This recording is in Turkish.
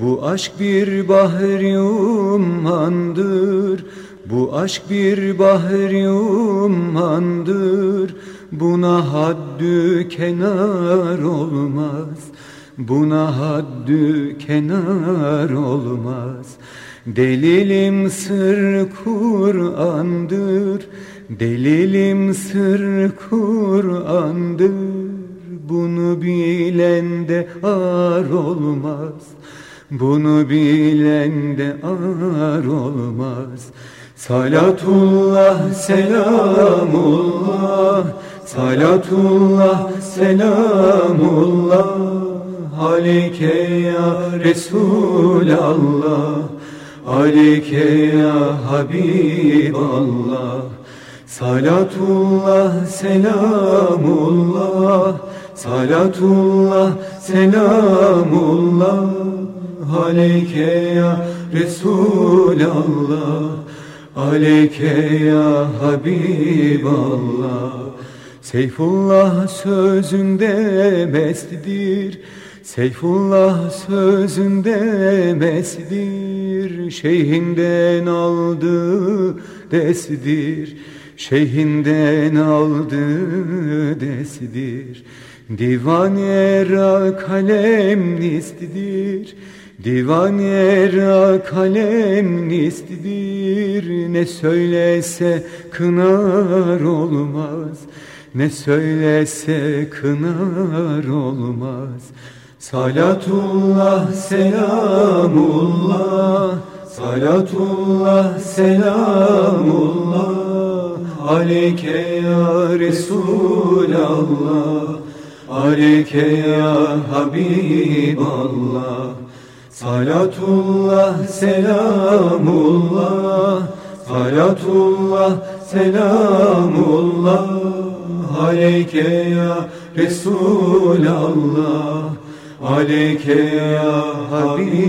Bu aşk bir bahri ummandır Bu aşk bir bahri ummandır Buna haddü kenar olmaz. Buna haddü kenar olmaz. Delilim sır Kur'an'dır. Delilim sır Kur'an'dır. Bunu bilen de ar olmaz Bunu bilen de ar olmaz. Salatullah selamullah. Salatullah selamullah. Aleyke ya Resulallah. Aleyke ya Habiballah. Salatullah selamullah. Salatullah selamullah Aleyke ya Resulallah Aleyke ya Habiballah. Seyfullah sözünde mestdir Seyfullah sözünde mesdir. Şeyhinden aldı desdir Şeyhinden aldı desdir. Divan era kalem nistidir Divan era kalem nistidir Ne söylese kınar olmaz. Ne söylese kınar olmaz. Salatullah selamullah. Salatullah selamullah. Aleyke ya Resulallah. Aleyke ya Habiballah Salatullah selamullah. Salatullah selamullah. Aleyke ya Resulallah. Aleyke ya Habiballah